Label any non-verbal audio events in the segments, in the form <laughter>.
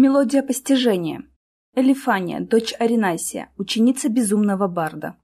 Мелодия постижения. Элифания, дочь Аринасия, ученица безумного барда.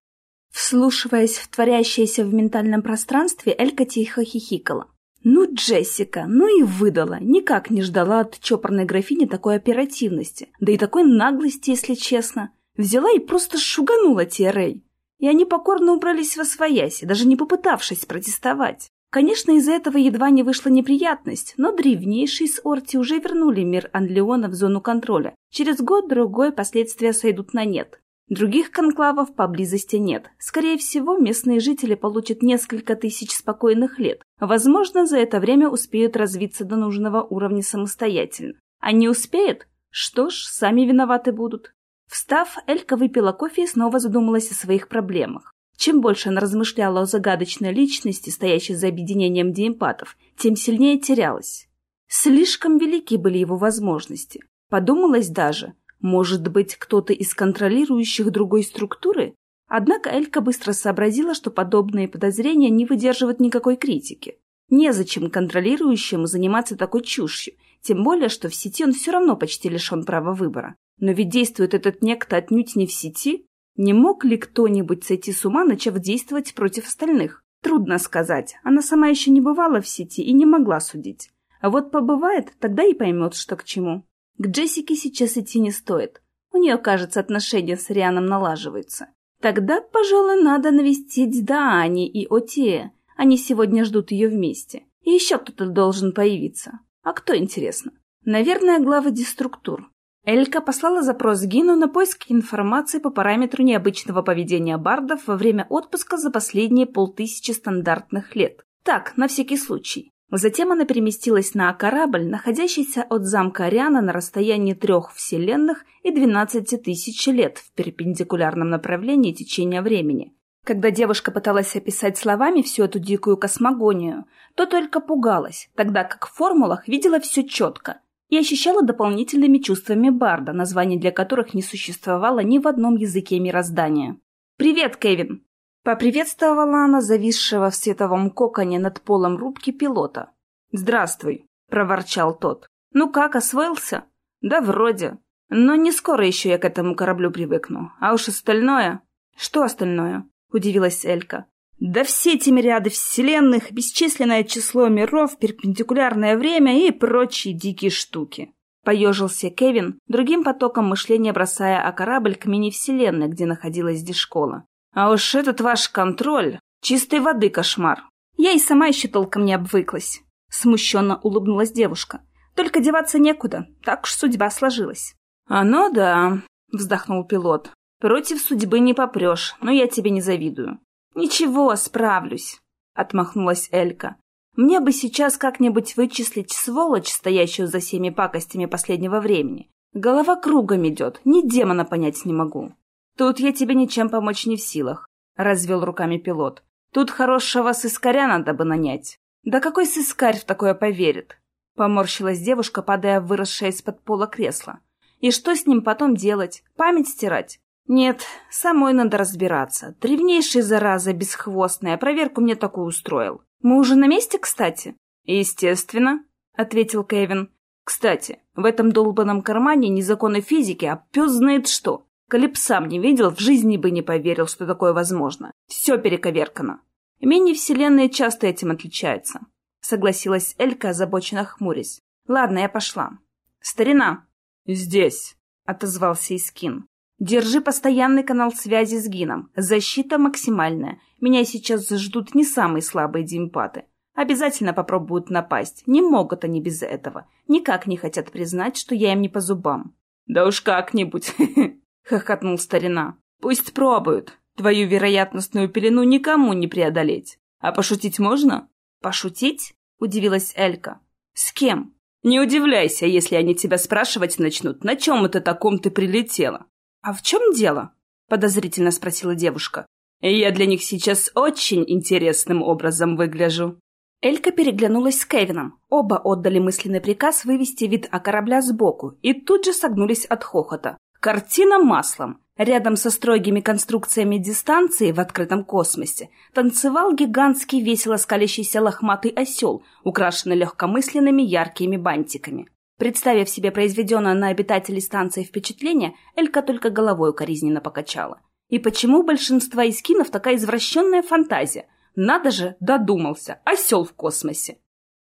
Вслушиваясь в творящееся в ментальном пространстве, Элька тихо хихикала. Ну, Джессика, ну и выдала. Никак не ждала от чопорной графини такой оперативности. Да и такой наглости, если честно. Взяла и просто шуганула Тиарей. И они покорно убрались во свояси, даже не попытавшись протестовать. Конечно, из-за этого едва не вышла неприятность, но древнейшие с Орти уже вернули мир Анлеона в зону контроля. Через год-другой последствия сойдут на нет. Других конклавов поблизости нет. Скорее всего, местные жители получат несколько тысяч спокойных лет. Возможно, за это время успеют развиться до нужного уровня самостоятельно. А не успеют? Что ж, сами виноваты будут. Встав, Элька выпила кофе и снова задумалась о своих проблемах. Чем больше она размышляла о загадочной личности, стоящей за объединением диэмпатов, тем сильнее терялась. Слишком велики были его возможности. Подумалось даже, может быть, кто-то из контролирующих другой структуры? Однако Элька быстро сообразила, что подобные подозрения не выдерживают никакой критики. Незачем контролирующему заниматься такой чушью, тем более, что в сети он все равно почти лишен права выбора. Но ведь действует этот некто отнюдь не в сети, не мог ли кто-нибудь сойти с ума, начав действовать против остальных? Трудно сказать. Она сама еще не бывала в сети и не могла судить. А вот побывает, тогда и поймет, что к чему. К Джессике сейчас идти не стоит. У нее, кажется, отношения с Рианом налаживаются. Тогда, пожалуй, надо навестить Даани и Отея. Они сегодня ждут ее вместе. И еще кто-то должен появиться. А кто, интересно? Наверное, главы деструктур. Элька послала запрос Гину на поиск информации по параметру необычного поведения бардов во время отпуска за последние полтысячи стандартных лет. Так, на всякий случай. Затем она переместилась на корабль, находящийся от замка Ариана на расстоянии трех вселенных и 12 тысяч лет в перпендикулярном направлении течения времени. Когда девушка пыталась описать словами всю эту дикую космогонию, то только пугалась, тогда как в формулах видела все четко, и ощущала дополнительными чувствами Барда, название для которых не существовало ни в одном языке мироздания. «Привет, Кевин!» Поприветствовала она зависшего в световом коконе над полом рубки пилота. «Здравствуй!» — проворчал тот. «Ну как, освоился?» «Да вроде. Но не скоро еще я к этому кораблю привыкну. А уж остальное...» «Что остальное?» — удивилась Элька. Да все эти мириады вселенных, бесчисленное число миров, перпендикулярное время и прочие дикие штуки. Поежился Кевин, другим потоком мышления бросая о корабль к мини-вселенной, где находилась дешкола. А уж этот ваш контроль — чистой воды кошмар. Я и сама еще толком не обвыклась. Смущенно улыбнулась девушка. Только деваться некуда, так уж судьба сложилась. «Оно да», — вздохнул пилот. «Против судьбы не попрешь, но я тебе не завидую. «Ничего, справлюсь», — отмахнулась Элька. «Мне бы сейчас как-нибудь вычислить сволочь, стоящую за всеми пакостями последнего времени. Голова кругом идет, ни демона понять не могу». «Тут я тебе ничем помочь не в силах», — развел руками пилот. «Тут хорошего сыскаря надо бы нанять». «Да какой сыскарь в такое поверит?» Поморщилась девушка, падая в выросшее из-под пола кресло. «И что с ним потом делать? Память стирать? «Нет, самой надо разбираться. Древнейший, зараза, бесхвостная, проверку мне такую устроил. Мы уже на месте, кстати?» «Естественно», — ответил Кевин. «Кстати, в этом долбанном кармане не законы физики, а пес знает что. Калип сам не видел, в жизни бы не поверил, что такое возможно. Все перековеркано. Мини-вселенные часто этим отличаются», — согласилась Элька, озабоченно хмурясь. «Ладно, я пошла». «Старина!» «Здесь», — отозвался Искин. Держи постоянный канал связи с Гином. Защита максимальная. Меня сейчас ждут не самые слабые димпаты. Обязательно попробуют напасть. Не могут они без этого. Никак не хотят признать, что я им не по зубам. «Да уж как-нибудь!» <laughs> — хохотнул старина. «Пусть пробуют. Твою вероятностную пелену никому не преодолеть. А пошутить можно?» «Пошутить?» — удивилась Элька. «С кем?» «Не удивляйся, если они тебя спрашивать начнут, на чем это таком ты прилетела. «А в чем дело?» — подозрительно спросила девушка. «Я для них сейчас очень интересным образом выгляжу». Элька переглянулась с Кевином. Оба отдали мысленный приказ вывести вид о корабля сбоку и тут же согнулись от хохота. Картина маслом. Рядом со строгими конструкциями дистанции в открытом космосе танцевал гигантский весело скалящийся лохматый осел, украшенный легкомысленными яркими бантиками. Представив себе произведенное на обитателей станции впечатление, Элька только головой укоризненно покачала. И почему у большинства искинов такая извращенная фантазия? Надо же, додумался, осел в космосе.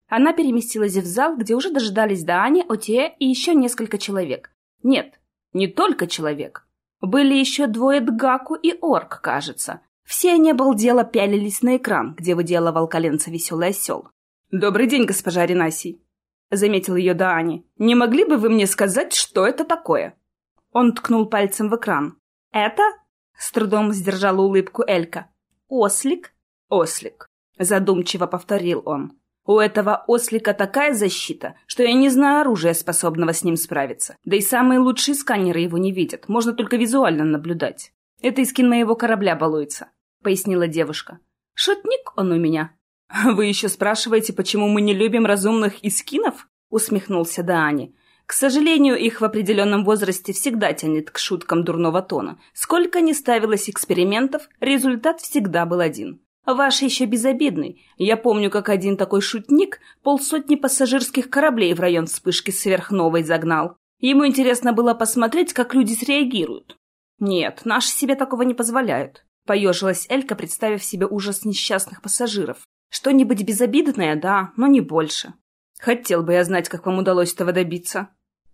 Она переместилась в зал, где уже дожидались Даани, Отея и еще несколько человек. Нет, не только человек. Были еще двое Дгаку и Орк, кажется. Все они обалдело пялились на экран, где выделывал коленца веселый осел. «Добрый день, госпожа Ренасий», — заметил ее Даани. «Не могли бы вы мне сказать, что это такое?» Он ткнул пальцем в экран. «Это?» — с трудом сдержала улыбку Элька. «Ослик?» «Ослик», — задумчиво повторил он. «У этого ослика такая защита, что я не знаю оружия, способного с ним справиться. Да и самые лучшие сканеры его не видят, можно только визуально наблюдать. Это искин моего корабля балуется», — пояснила девушка. «Шутник он у меня». <laughs> «Вы еще спрашиваете, почему мы не любим разумных искинов?» — усмехнулся Даани. К сожалению, их в определенном возрасте всегда тянет к шуткам дурного тона. Сколько ни ставилось экспериментов, результат всегда был один. Ваш еще безобидный. Я помню, как один такой шутник полсотни пассажирских кораблей в район вспышки сверхновой загнал. Ему интересно было посмотреть, как люди среагируют. Нет, наши себе такого не позволяют. Поежилась Элька, представив себе ужас несчастных пассажиров. Что-нибудь безобидное, да, но не больше. Хотел бы я знать, как вам удалось этого добиться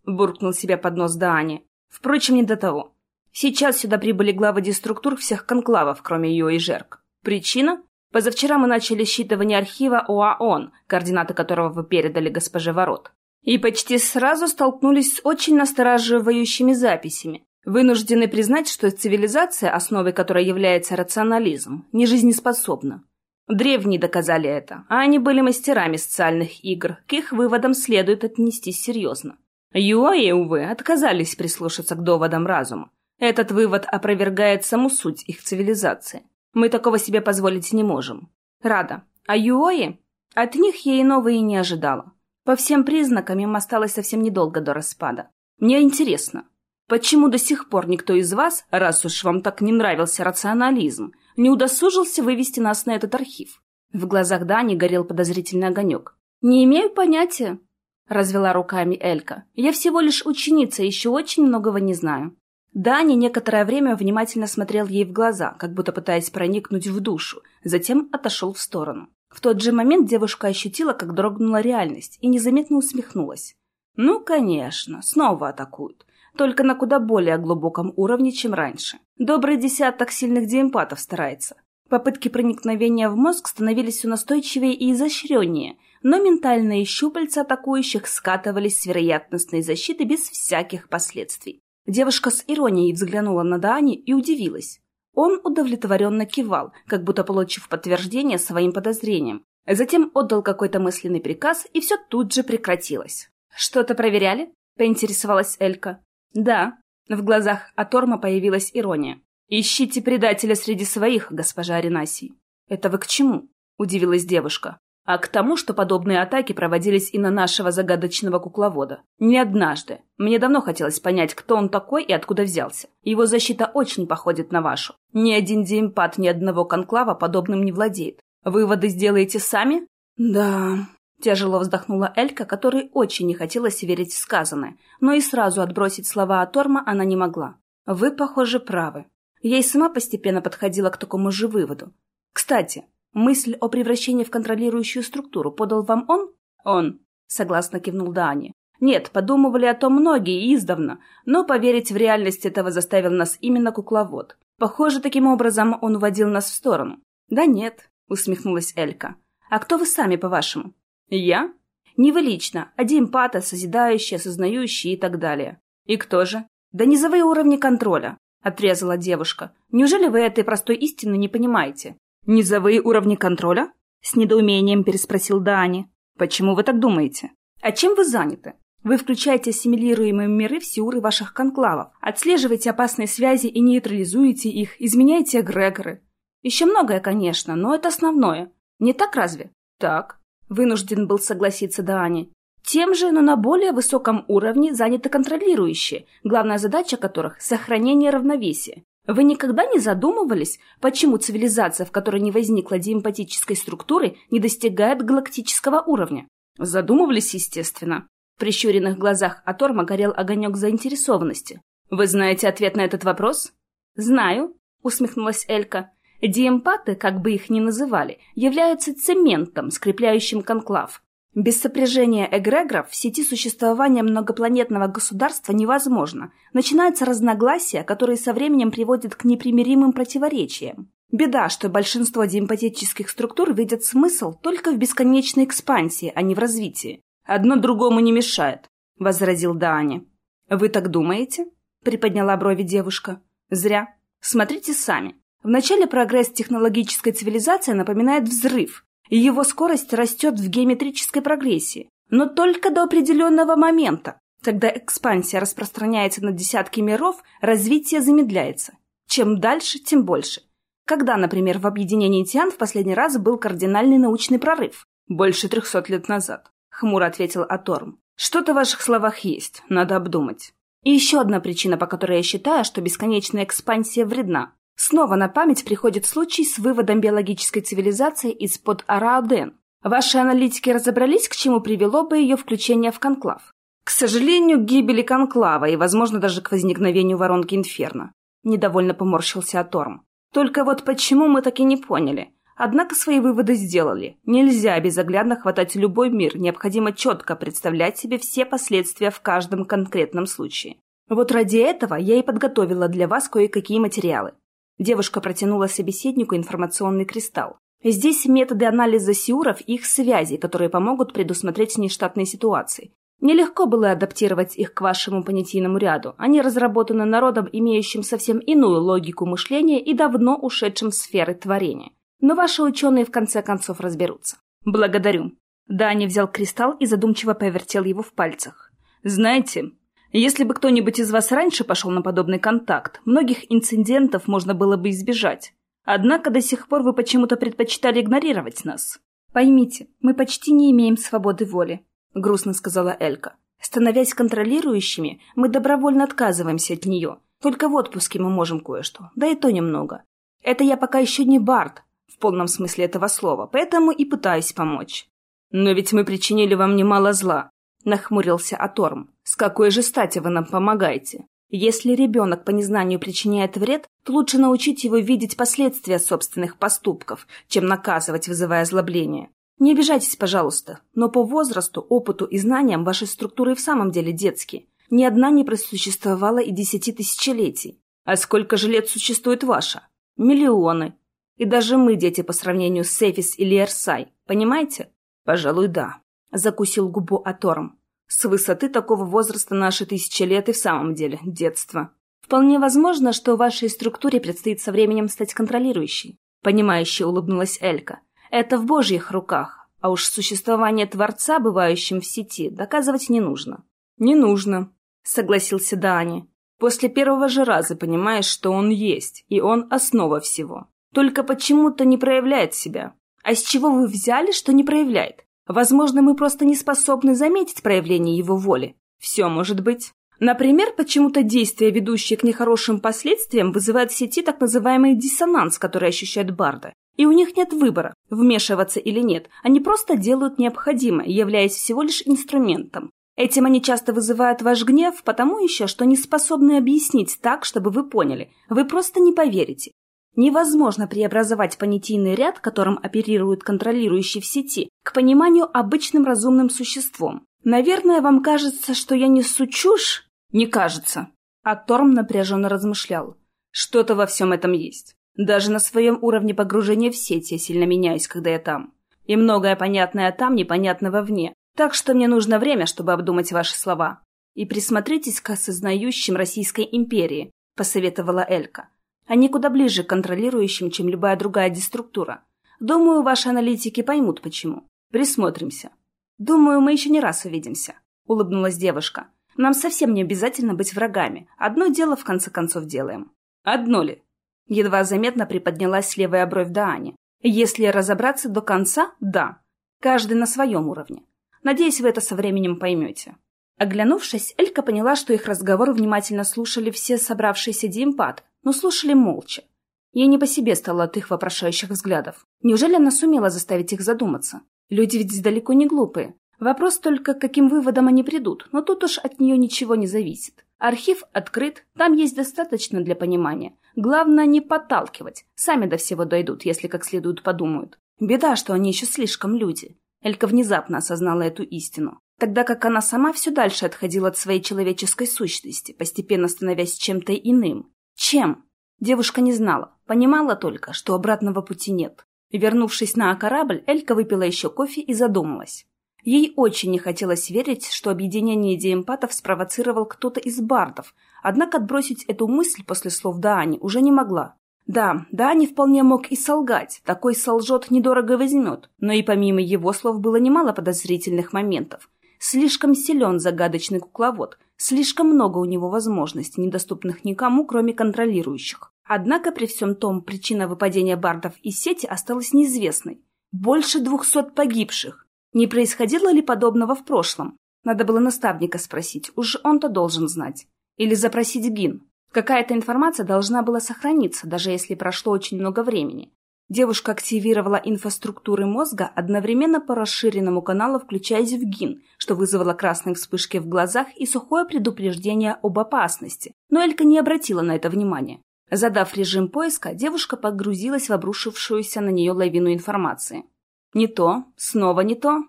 буркнул себе под нос Даани. Впрочем, не до того. Сейчас сюда прибыли главы деструктур всех конклавов, кроме ее и Жерк. Причина? Позавчера мы начали считывание архива ОАОН, координаты которого вы передали госпоже Ворот. И почти сразу столкнулись с очень настораживающими записями. Вынуждены признать, что цивилизация, основой которой является рационализм, не жизнеспособна. Древние доказали это, а они были мастерами социальных игр, к их выводам следует отнестись серьезно. Юаи, увы, отказались прислушаться к доводам разума. Этот вывод опровергает саму суть их цивилизации. Мы такого себе позволить не можем. Рада. А Юои? От них я и не ожидала. По всем признакам им осталось совсем недолго до распада. Мне интересно, почему до сих пор никто из вас, раз уж вам так не нравился рационализм, не удосужился вывести нас на этот архив? В глазах Дани горел подозрительный огонек. «Не имею понятия», — развела руками Элька. «Я всего лишь ученица, еще очень многого не знаю». Дани некоторое время внимательно смотрел ей в глаза, как будто пытаясь проникнуть в душу, затем отошел в сторону. В тот же момент девушка ощутила, как дрогнула реальность, и незаметно усмехнулась. «Ну, конечно, снова атакуют. Только на куда более глубоком уровне, чем раньше. Добрый десяток сильных диэмпатов старается. Попытки проникновения в мозг становились все настойчивее и изощреннее, но ментальные щупальца атакующих скатывались с вероятностной защиты без всяких последствий. Девушка с иронией взглянула на Дани и удивилась. Он удовлетворенно кивал, как будто получив подтверждение своим подозрениям. Затем отдал какой-то мысленный приказ, и все тут же прекратилось. «Что-то проверяли?» — поинтересовалась Элька. «Да». В глазах Аторма появилась ирония. «Ищите предателя среди своих, госпожа Аренасий». «Это вы к чему?» — удивилась девушка а к тому, что подобные атаки проводились и на нашего загадочного кукловода. Не однажды. Мне давно хотелось понять, кто он такой и откуда взялся. Его защита очень походит на вашу. Ни один демпад ни одного конклава подобным не владеет. Выводы сделаете сами? Да, Тяжело вздохнула Элька, которой очень не хотелось верить в сказанное, но и сразу отбросить слова от Торма она не могла. «Вы, похоже, правы». И сама постепенно подходила к такому же выводу. «Кстати, Мысль о превращении в контролирующую структуру подал вам он? Он, согласно кивнул Дани. Нет, подумывали о том многие издавна, но поверить в реальность этого заставил нас именно кукловод. Похоже, таким образом он уводил нас в сторону. Да нет, усмехнулась Элька. А кто вы сами, по-вашему? Я? Не вы лично, а Димпата, созидающий, осознающий и так далее. И кто же? Да низовые уровни контроля, отрезала девушка. Неужели вы этой простой истины не понимаете? «Низовые уровни контроля?» — с недоумением переспросил Дани. «Почему вы так думаете?» «А чем вы заняты? Вы включаете ассимилируемые миры в сиуры ваших конклавов, отслеживаете опасные связи и нейтрализуете их, изменяете эгрегоры. Еще многое, конечно, но это основное. Не так разве?» «Так», — вынужден был согласиться Дани. Тем же, но на более высоком уровне заняты контролирующие, главная задача которых – сохранение равновесия. Вы никогда не задумывались, почему цивилизация, в которой не возникла диэмпатической структуры, не достигает галактического уровня? Задумывались, естественно. В прищуренных глазах Аторма горел огонек заинтересованности. «Вы знаете ответ на этот вопрос?» «Знаю», — усмехнулась Элька. «Диэмпаты, как бы их ни называли, являются цементом, скрепляющим конклав. Без сопряжения эгрегоров в сети существования многопланетного государства невозможно. Начинаются разногласия, которые со временем приводят к непримиримым противоречиям. Беда, что большинство диэмпатических структур видят смысл только в бесконечной экспансии, а не в развитии. «Одно другому не мешает», — возразил Даани. «Вы так думаете?» — приподняла брови девушка. «Зря. Смотрите сами. Вначале прогресс технологической цивилизации напоминает взрыв, и его скорость растет в геометрической прогрессии, но только до определенного момента. Когда экспансия распространяется на десятки миров, развитие замедляется. Чем дальше, тем больше. Когда, например, в объединении Тиан в последний раз был кардинальный научный прорыв? Больше трехсот лет назад. — хмуро ответил Аторм. «Что-то в ваших словах есть, надо обдумать. И еще одна причина, по которой я считаю, что бесконечная экспансия вредна. Снова на память приходит случай с выводом биологической цивилизации из-под Арааден. Ваши аналитики разобрались, к чему привело бы ее включение в конклав? К сожалению, к гибели конклава и, возможно, даже к возникновению воронки Инферно. Недовольно поморщился Аторм. Только вот почему мы так и не поняли. Однако свои выводы сделали. Нельзя безоглядно хватать любой мир, необходимо четко представлять себе все последствия в каждом конкретном случае. Вот ради этого я и подготовила для вас кое-какие материалы. Девушка протянула собеседнику информационный кристалл. Здесь методы анализа сиуров и их связей, которые помогут предусмотреть нештатные ситуации. Нелегко было адаптировать их к вашему понятийному ряду. Они разработаны народом, имеющим совсем иную логику мышления и давно ушедшим в сферы творения. Но ваши ученые в конце концов разберутся. Благодарю. Дани взял кристалл и задумчиво повертел его в пальцах. Знаете, если бы кто-нибудь из вас раньше пошел на подобный контакт, многих инцидентов можно было бы избежать. Однако до сих пор вы почему-то предпочитали игнорировать нас. Поймите, мы почти не имеем свободы воли, грустно сказала Элька. Становясь контролирующими, мы добровольно отказываемся от нее. Только в отпуске мы можем кое-что, да и то немного. Это я пока еще не Барт, в полном смысле этого слова, поэтому и пытаюсь помочь. Но ведь мы причинили вам немало зла, нахмурился Аторм. С какой же стати вы нам помогаете? Если ребенок по незнанию причиняет вред, то лучше научить его видеть последствия собственных поступков, чем наказывать, вызывая озлобление. Не обижайтесь, пожалуйста, но по возрасту, опыту и знаниям ваши структуры в самом деле детские. Ни одна не просуществовала и десяти тысячелетий. А сколько же лет существует ваша? Миллионы. И даже мы дети по сравнению с Сефис или Эрсай, понимаете? Пожалуй, да. Закусил губу Атором. С высоты такого возраста наши тысячи лет и в самом деле детство. Вполне возможно, что вашей структуре предстоит со временем стать контролирующей. Понимающе улыбнулась Элька. Это в божьих руках, а уж существование Творца, бывающим в сети, доказывать не нужно. Не нужно, согласился Дани. После первого же раза понимаешь, что он есть, и он основа всего. Только почему-то не проявляет себя. А с чего вы взяли, что не проявляет? Возможно, мы просто не способны заметить проявление его воли. Все может быть. Например, почему-то действия, ведущие к нехорошим последствиям, вызывают в сети так называемый диссонанс, который ощущает Барда. И у них нет выбора, вмешиваться или нет. Они просто делают необходимое, являясь всего лишь инструментом. Этим они часто вызывают ваш гнев, потому еще, что не способны объяснить так, чтобы вы поняли. Вы просто не поверите. Невозможно преобразовать понятийный ряд, которым оперирует контролирующий в сети, к пониманию обычным разумным существом. Наверное, вам кажется, что я несу чушь? Не кажется. А Торм напряженно размышлял. Что-то во всем этом есть. Даже на своем уровне погружения в сеть я сильно меняюсь, когда я там. И многое понятное там, непонятно вовне. Так что мне нужно время, чтобы обдумать ваши слова. И присмотритесь к осознающим Российской империи, посоветовала Элька. Они куда ближе к контролирующим, чем любая другая деструктура. Думаю, ваши аналитики поймут, почему. Присмотримся. Думаю, мы еще не раз увидимся», — улыбнулась девушка. «Нам совсем не обязательно быть врагами. Одно дело в конце концов делаем». «Одно ли?» Едва заметно приподнялась левая бровь Даани. «Если разобраться до конца, да. Каждый на своем уровне. Надеюсь, вы это со временем поймете». Оглянувшись, Элька поняла, что их разговор внимательно слушали все собравшиеся диэмпаты, но слушали молча. Ей не по себе стало от их вопрошающих взглядов. Неужели она сумела заставить их задуматься? Люди ведь далеко не глупые. Вопрос только, к каким выводам они придут, но тут уж от нее ничего не зависит. Архив открыт, там есть достаточно для понимания. Главное не подталкивать, сами до всего дойдут, если как следует подумают. Беда, что они еще слишком люди. Элька внезапно осознала эту истину, тогда как она сама все дальше отходила от своей человеческой сущности, постепенно становясь чем-то иным. Чем? Девушка не знала, понимала только, что обратного пути нет. Вернувшись на корабль, Элька выпила еще кофе и задумалась. Ей очень не хотелось верить, что объединение диэмпатов спровоцировал кто-то из бардов, однако отбросить эту мысль после слов Даани уже не могла. Да, Даани вполне мог и солгать, такой солжет недорого возьмет, но и помимо его слов было немало подозрительных моментов. Слишком силен загадочный кукловод, слишком много у него возможностей, недоступных никому, кроме контролирующих. Однако при всем том причина выпадения бардов из сети осталась неизвестной. Больше двухсот погибших. Не происходило ли подобного в прошлом? Надо было наставника спросить, уж он-то должен знать. Или запросить ГИН. Какая-то информация должна была сохраниться, даже если прошло очень много времени. Девушка активировала инфраструктуры мозга одновременно по расширенному каналу, включаясь в ГИН, что вызвало красные вспышки в глазах и сухое предупреждение об опасности. Но Элька не обратила на это внимания. Задав режим поиска, девушка погрузилась в обрушившуюся на нее лавину информации. Не то, снова не то.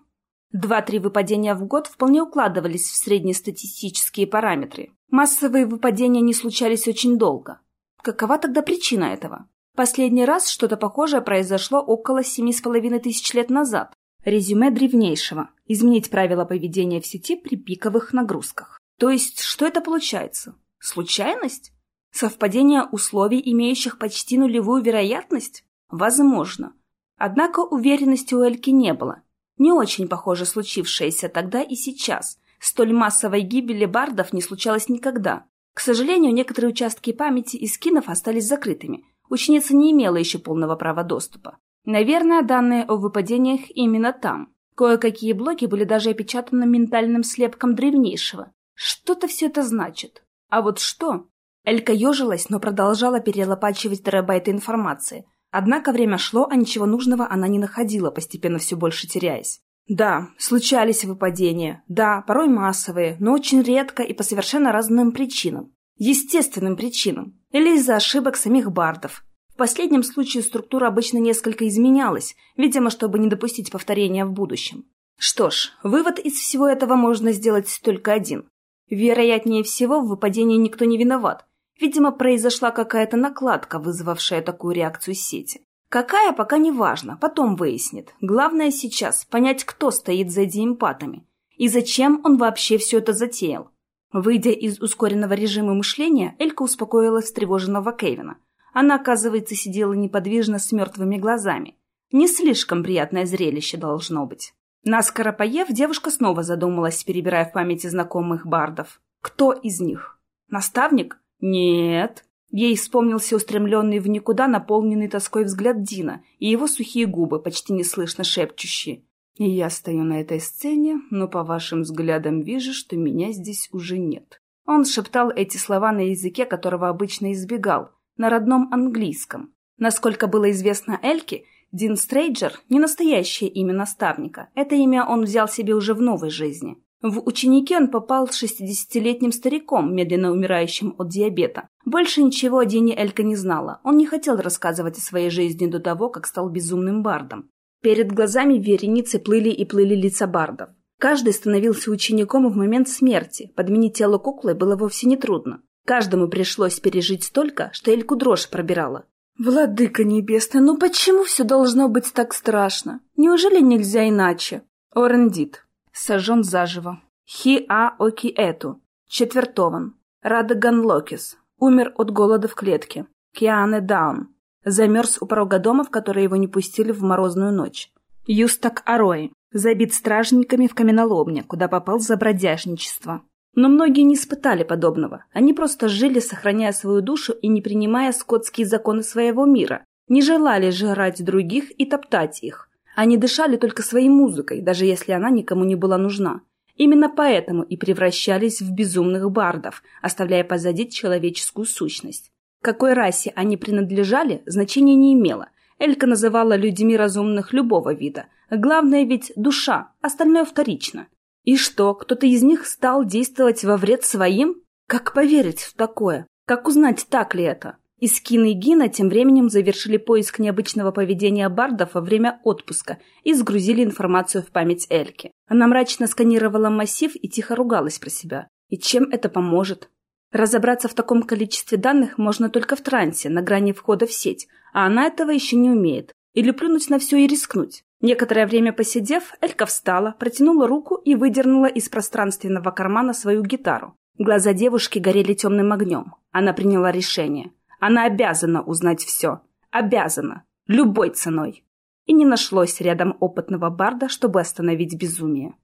Два-три выпадения в год вполне укладывались в среднестатистические параметры. Массовые выпадения не случались очень долго. Какова тогда причина этого? Последний раз что-то похожее произошло около семи с половиной тысяч лет назад. Резюме древнейшего. Изменить правила поведения в сети при пиковых нагрузках. То есть, что это получается? Случайность? Совпадение условий, имеющих почти нулевую вероятность? Возможно. Однако уверенности у Эльки не было. Не очень похоже случившееся тогда и сейчас. Столь массовой гибели бардов не случалось никогда. К сожалению, некоторые участки памяти и скинов остались закрытыми. Ученица не имела еще полного права доступа. Наверное, данные о выпадениях именно там. Кое-какие блоки были даже опечатаны ментальным слепком древнейшего. Что-то все это значит. А вот что? Элька ежилась, но продолжала перелопачивать терабайты информации – Однако время шло, а ничего нужного она не находила, постепенно все больше теряясь. Да, случались выпадения, да, порой массовые, но очень редко и по совершенно разным причинам. Естественным причинам. Или из-за ошибок самих бардов. В последнем случае структура обычно несколько изменялась, видимо, чтобы не допустить повторения в будущем. Что ж, вывод из всего этого можно сделать только один. Вероятнее всего, в выпадении никто не виноват, Видимо, произошла какая-то накладка, вызвавшая такую реакцию сети. Какая, пока не важно, потом выяснит. Главное сейчас понять, кто стоит за диэмпатами и зачем он вообще все это затеял. Выйдя из ускоренного режима мышления, Элька успокоила встревоженного Кевина. Она, оказывается, сидела неподвижно с мертвыми глазами. Не слишком приятное зрелище должно быть. Наскоро поев, девушка снова задумалась, перебирая в памяти знакомых бардов. Кто из них? Наставник? «Нет». Ей вспомнился устремленный в никуда наполненный тоской взгляд Дина и его сухие губы, почти неслышно шепчущие. «И я стою на этой сцене, но по вашим взглядам вижу, что меня здесь уже нет». Он шептал эти слова на языке, которого обычно избегал, на родном английском. Насколько было известно Эльке, Дин Стрейджер – не настоящее имя наставника. Это имя он взял себе уже в новой жизни. В ученики он попал с шестидесятилетним стариком, медленно умирающим от диабета. Больше ничего о Дине Элька не знала. Он не хотел рассказывать о своей жизни до того, как стал безумным бардом. Перед глазами вереницы плыли и плыли лица бардов. Каждый становился учеником в момент смерти. Подменить тело куклы было вовсе не трудно. Каждому пришлось пережить столько, что Эльку дрожь пробирала. «Владыка небесный, ну почему все должно быть так страшно? Неужели нельзя иначе?» Орендит сожжен заживо. Хи-А Оки-Эту, четвертован. Радаган Локис, умер от голода в клетке. Киане Даун, замерз у порога дома, в который его не пустили в морозную ночь. Юстак Арои, забит стражниками в каменоломне, куда попал за бродяжничество. Но многие не испытали подобного. Они просто жили, сохраняя свою душу и не принимая скотские законы своего мира. Не желали жрать других и топтать их. Они дышали только своей музыкой, даже если она никому не была нужна. Именно поэтому и превращались в безумных бардов, оставляя позади человеческую сущность. Какой расе они принадлежали, значения не имело. Элька называла людьми разумных любого вида. Главное ведь душа, остальное вторично. И что, кто-то из них стал действовать во вред своим? Как поверить в такое? Как узнать, так ли это? Искин и Гина тем временем завершили поиск необычного поведения бардов во время отпуска и сгрузили информацию в память Эльки. Она мрачно сканировала массив и тихо ругалась про себя. И чем это поможет? Разобраться в таком количестве данных можно только в трансе, на грани входа в сеть, а она этого еще не умеет. Или плюнуть на все и рискнуть. Некоторое время посидев, Элька встала, протянула руку и выдернула из пространственного кармана свою гитару. Глаза девушки горели темным огнем. Она приняла решение. Она обязана узнать все. Обязана. Любой ценой. И не нашлось рядом опытного барда, чтобы остановить безумие.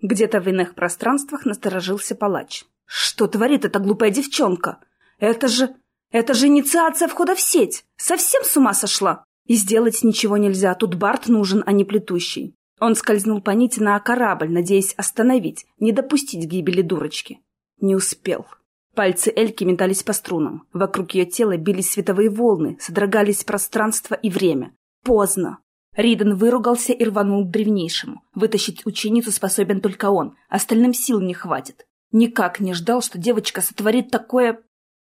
Где-то в иных пространствах насторожился палач. Что творит эта глупая девчонка? Это же... Это же инициация входа в сеть! Совсем с ума сошла! И сделать ничего нельзя, тут Барт нужен, а не плетущий. Он скользнул по нити на корабль, надеясь остановить, не допустить гибели дурочки. Не успел. Пальцы Эльки метались по струнам. Вокруг ее тела бились световые волны, содрогались пространство и время. Поздно. Риден выругался и рванул к древнейшему. Вытащить ученицу способен только он, остальным сил не хватит. Никак не ждал, что девочка сотворит такое...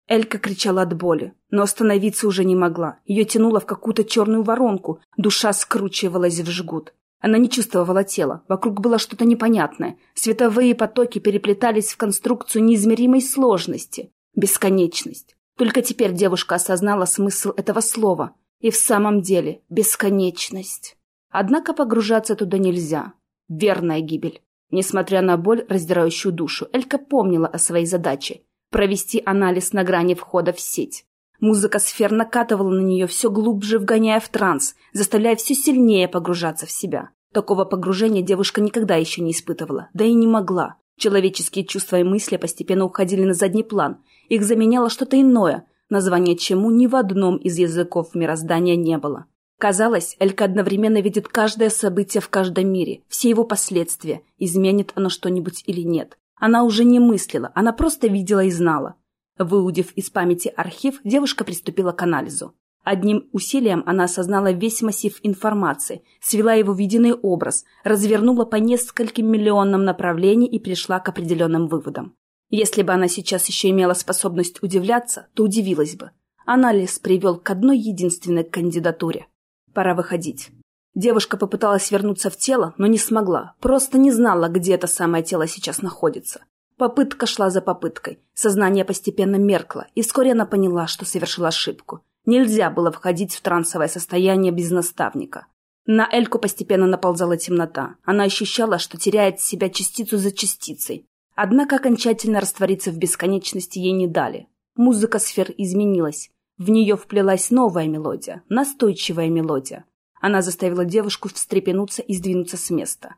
Элька кричала от боли, но остановиться уже не могла. Ее тянуло в какую-то черную воронку, душа скручивалась в жгут. Она не чувствовала тела, вокруг было что-то непонятное. Световые потоки переплетались в конструкцию неизмеримой сложности. Бесконечность. Только теперь девушка осознала смысл этого слова. И в самом деле бесконечность. Однако погружаться туда нельзя. Верная гибель. Несмотря на боль, раздирающую душу, Элька помнила о своей задаче провести анализ на грани входа в сеть. Музыка сфер накатывала на нее все глубже, вгоняя в транс, заставляя все сильнее погружаться в себя. Такого погружения девушка никогда еще не испытывала, да и не могла. Человеческие чувства и мысли постепенно уходили на задний план. Их заменяло что-то иное, название чему ни в одном из языков мироздания не было. Казалось, Элька одновременно видит каждое событие в каждом мире, все его последствия, изменит оно что-нибудь или нет. Она уже не мыслила, она просто видела и знала. Выудив из памяти архив, девушка приступила к анализу. Одним усилием она осознала весь массив информации, свела его в единый образ, развернула по нескольким миллионам направлений и пришла к определенным выводам. Если бы она сейчас еще имела способность удивляться, то удивилась бы. Анализ привел к одной единственной кандидатуре. Пора выходить. Девушка попыталась вернуться в тело, но не смогла, просто не знала, где это самое тело сейчас находится. Попытка шла за попыткой, сознание постепенно меркло, и вскоре она поняла, что совершила ошибку. Нельзя было входить в трансовое состояние без наставника. На Эльку постепенно наползала темнота. Она ощущала, что теряет себя частицу за частицей. Однако окончательно раствориться в бесконечности ей не дали. Музыка сфер изменилась. В нее вплелась новая мелодия, настойчивая мелодия. Она заставила девушку встрепенуться и сдвинуться с места.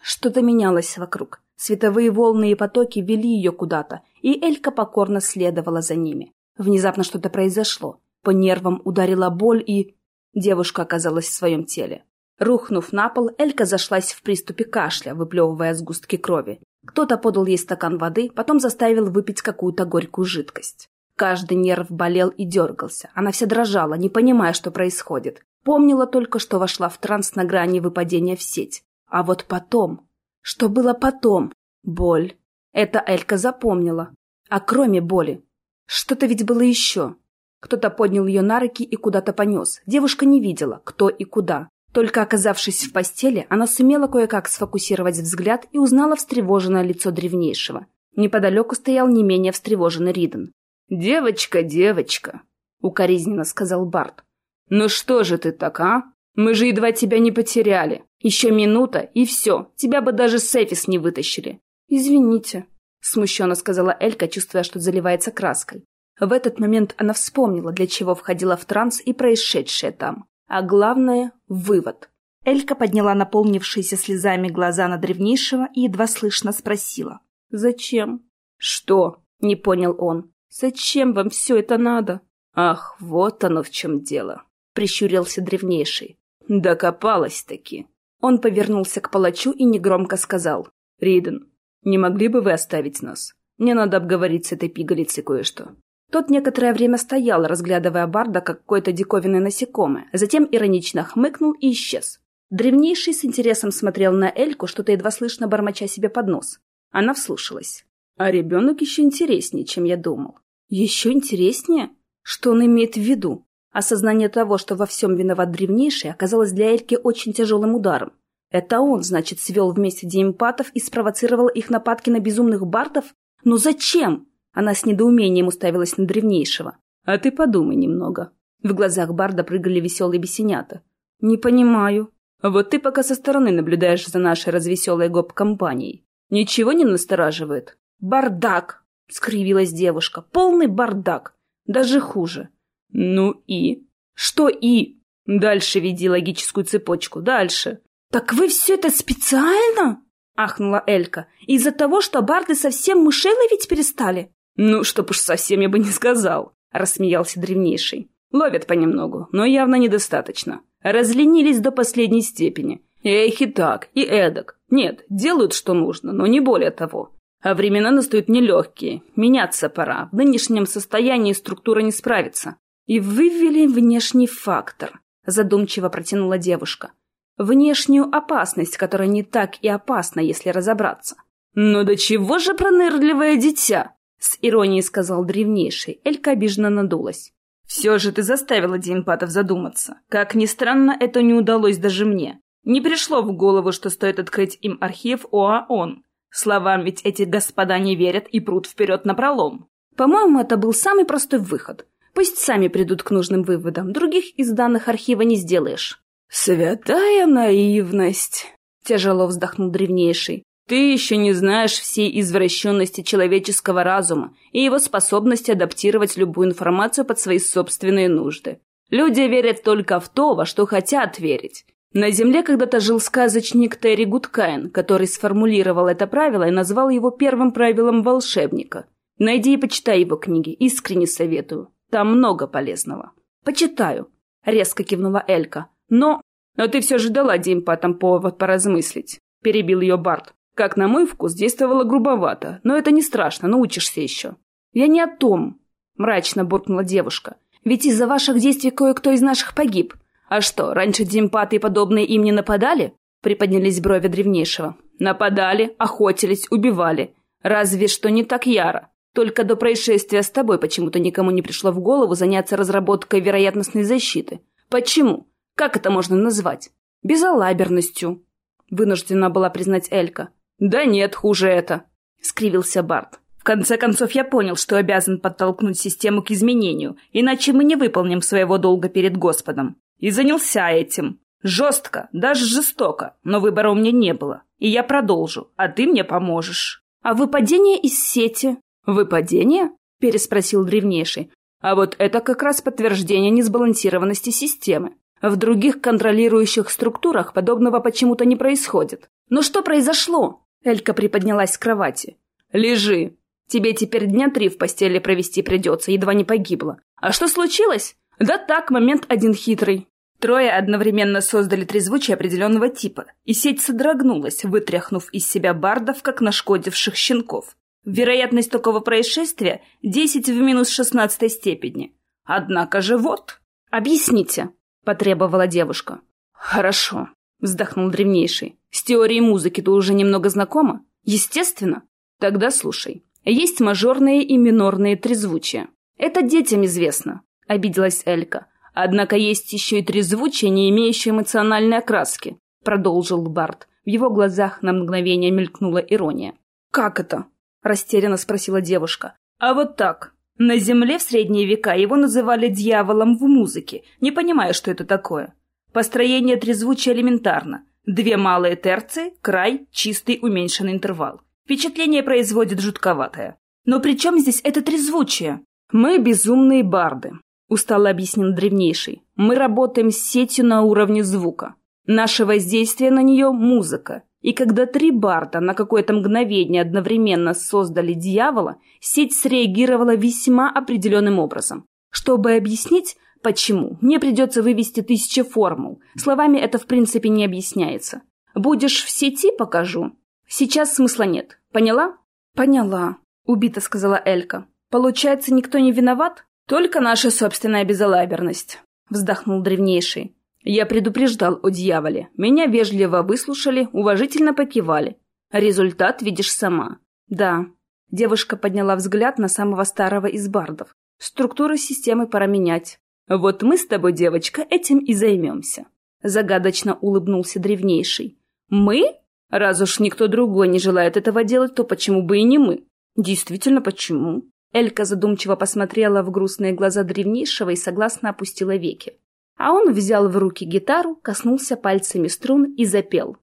Что-то менялось вокруг. Световые волны и потоки вели ее куда-то, и Элька покорно следовала за ними. Внезапно что-то произошло. По нервам ударила боль, и... Девушка оказалась в своем теле. Рухнув на пол, Элька зашлась в приступе кашля, выплевывая сгустки крови. Кто-то подал ей стакан воды, потом заставил выпить какую-то горькую жидкость. Каждый нерв болел и дергался. Она вся дрожала, не понимая, что происходит. Помнила только, что вошла в транс на грани выпадения в сеть. А вот потом... Что было потом? Боль. Это Элька запомнила. А кроме боли, что-то ведь было еще. Кто-то поднял ее на руки и куда-то понес. Девушка не видела, кто и куда. Только оказавшись в постели, она сумела кое-как сфокусировать взгляд и узнала встревоженное лицо древнейшего. Неподалеку стоял не менее встревоженный Риден. «Девочка, девочка!» — укоризненно сказал Барт. «Ну что же ты так, а? Мы же едва тебя не потеряли. Еще минута, и все. Тебя бы даже Сефис не вытащили». «Извините», — смущенно сказала Элька, чувствуя, что заливается краской. В этот момент она вспомнила, для чего входила в транс и происшедшее там. А главное — вывод. Элька подняла наполнившиеся слезами глаза на древнейшего и едва слышно спросила. «Зачем?» «Что?» — не понял он. «Зачем вам все это надо?» «Ах, вот оно в чем дело!» — прищурился древнейший. «Докопалась-таки!» Он повернулся к палачу и негромко сказал. «Риден, не могли бы вы оставить нас? Мне надо обговорить с этой пигалицей кое-что». Тот некоторое время стоял, разглядывая Барда как какое-то диковинное насекомое, затем иронично хмыкнул и исчез. Древнейший с интересом смотрел на Эльку, что-то едва слышно бормоча себе под нос. Она вслушалась. А ребенок еще интереснее, чем я думал. Еще интереснее? Что он имеет в виду? Осознание того, что во всем виноват древнейший, оказалось для Эльки очень тяжелым ударом. Это он, значит, свел вместе деэмпатов и спровоцировал их нападки на безумных бардов? Но зачем? Она с недоумением уставилась на древнейшего. А ты подумай немного. В глазах Барда прыгали веселые бесенята. Не понимаю. Вот ты пока со стороны наблюдаешь за нашей развеселой гоп-компанией. Ничего не настораживает? Бардак! Скривилась девушка. Полный бардак. Даже хуже. Ну и? Что и? Дальше веди логическую цепочку. Дальше. Так вы все это специально? Ахнула Элька. Из-за того, что барды совсем мышей ловить перестали? Ну, чтоб уж совсем я бы не сказал. Рассмеялся древнейший. Ловят понемногу, но явно недостаточно. Разленились до последней степени. Эх, и так, и эдак. Нет, делают, что нужно, но не более того. А времена настают нелегкие. Меняться пора. В нынешнем состоянии структура не справится. И вывели внешний фактор, задумчиво протянула девушка. Внешнюю опасность, которая не так и опасна, если разобраться. «Ну до чего же пронырливое дитя?» — с иронией сказал древнейший. Элька обиженно надулась. Все же ты заставила Демпатов задуматься. Как ни странно, это не удалось даже мне. Не пришло в голову, что стоит открыть им архив ОАОН. Словам ведь эти господа не верят и прут вперед напролом. По-моему, это был самый простой выход. Пусть сами придут к нужным выводам. Других из данных архива не сделаешь. «Святая наивность!» — тяжело вздохнул древнейший. Ты еще не знаешь всей извращенности человеческого разума и его способности адаптировать любую информацию под свои собственные нужды. Люди верят только в то, во что хотят верить. На Земле когда-то жил сказочник Терри Гудкайн, который сформулировал это правило и назвал его первым правилом волшебника. Найди и почитай его книги, искренне советую. Там много полезного. «Почитаю», — резко кивнула Элька. «Но...» «Но ты все же дала Димпатам повод поразмыслить», — перебил ее Барт. Как на мой вкус, действовало грубовато, но это не страшно, научишься еще. Я не о том, мрачно буркнула девушка. Ведь из-за ваших действий кое-кто из наших погиб. А что, раньше димпаты и подобные им не нападали? Приподнялись брови древнейшего. Нападали, охотились, убивали. Разве что не так яро. Только до происшествия с тобой почему-то никому не пришло в голову заняться разработкой вероятностной защиты. Почему? Как это можно назвать? Безалаберностью. Вынуждена была признать Элька. «Да нет, хуже это», — скривился Барт. «В конце концов, я понял, что обязан подтолкнуть систему к изменению, иначе мы не выполним своего долга перед Господом. И занялся этим. Жестко, даже жестоко, но выбора у меня не было. И я продолжу, а ты мне поможешь». «А выпадение из сети?» «Выпадение?» — переспросил древнейший. «А вот это как раз подтверждение несбалансированности системы. В других контролирующих структурах подобного почему-то не происходит. Но что произошло? Элька приподнялась с кровати. «Лежи. Тебе теперь дня три в постели провести придется, едва не погибла. А что случилось? Да так, момент один хитрый. Трое одновременно создали трезвучие определенного типа, и сеть содрогнулась, вытряхнув из себя бардов, как нашкодивших щенков. Вероятность такого происшествия — 10 в минус 16 степени. Однако же вот. «Объясните», — потребовала девушка. «Хорошо», — вздохнул древнейший. «С теорией музыки ты уже немного знакома?» «Естественно». «Тогда слушай. Есть мажорные и минорные трезвучия. Это детям известно», — обиделась Элька. «Однако есть еще и трезвучия, не имеющие эмоциональной окраски», — продолжил Барт. В его глазах на мгновение мелькнула ирония. «Как это?» — растерянно спросила девушка. «А вот так. На Земле в средние века его называли дьяволом в музыке, не понимая, что это такое. Построение трезвучия элементарно. Две малые терции, край, чистый уменьшенный интервал. Впечатление производит жутковатое. Но при чем здесь это трезвучие? Мы безумные барды, устало объяснил древнейший. Мы работаем с сетью на уровне звука. Наше воздействие на нее – музыка. И когда три барда на какое-то мгновение одновременно создали дьявола, сеть среагировала весьма определенным образом. Чтобы объяснить, Почему? Мне придется вывести тысячи формул. Словами это в принципе не объясняется. Будешь в сети, покажу. Сейчас смысла нет. Поняла? Поняла, убито сказала Элька. Получается, никто не виноват? Только наша собственная безалаберность, вздохнул древнейший. Я предупреждал о дьяволе. Меня вежливо выслушали, уважительно покивали. Результат видишь сама. Да. Девушка подняла взгляд на самого старого из бардов. Структуру системы пора менять. Вот мы с тобой, девочка, этим и займемся. Загадочно улыбнулся древнейший. Мы? Раз уж никто другой не желает этого делать, то почему бы и не мы? Действительно, почему? Элька задумчиво посмотрела в грустные глаза древнейшего и согласно опустила веки. А он взял в руки гитару, коснулся пальцами струн и запел.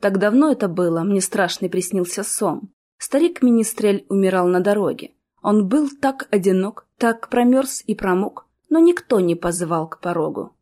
Так давно это было, мне страшный приснился сон. Старик-министрель умирал на дороге. Он был так одинок, так промерз и промок, но никто не позвал к порогу.